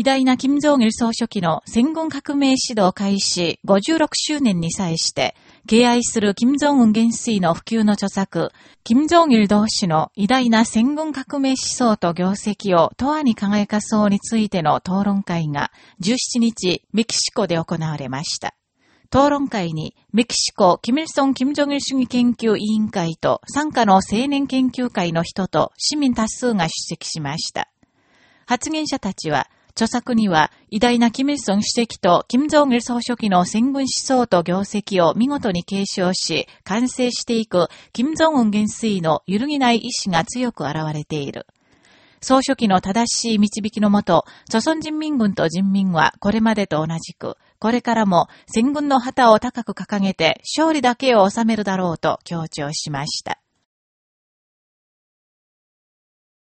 偉大な金正義総書記の戦軍革命指導開始56周年に際して、敬愛する金正恩元帥の普及の著作、金正義同士の偉大な戦軍革命思想と業績を永遠に輝かそうについての討論会が17日メキシコで行われました。討論会にメキシコ、キミルソン・キム・ジョギル主義研究委員会と参加の青年研究会の人と市民多数が出席しました。発言者たちは、著作には、偉大なキム・イルソン主席とキム・ジョン・イル総書記の戦軍思想と業績を見事に継承し、完成していく、キム・ジョンウン元帥の揺るぎない意志が強く現れている。総書記の正しい導きのもと、朝鮮人民軍と人民はこれまでと同じく、これからも戦軍の旗を高く掲げて勝利だけを収めるだろうと強調しました。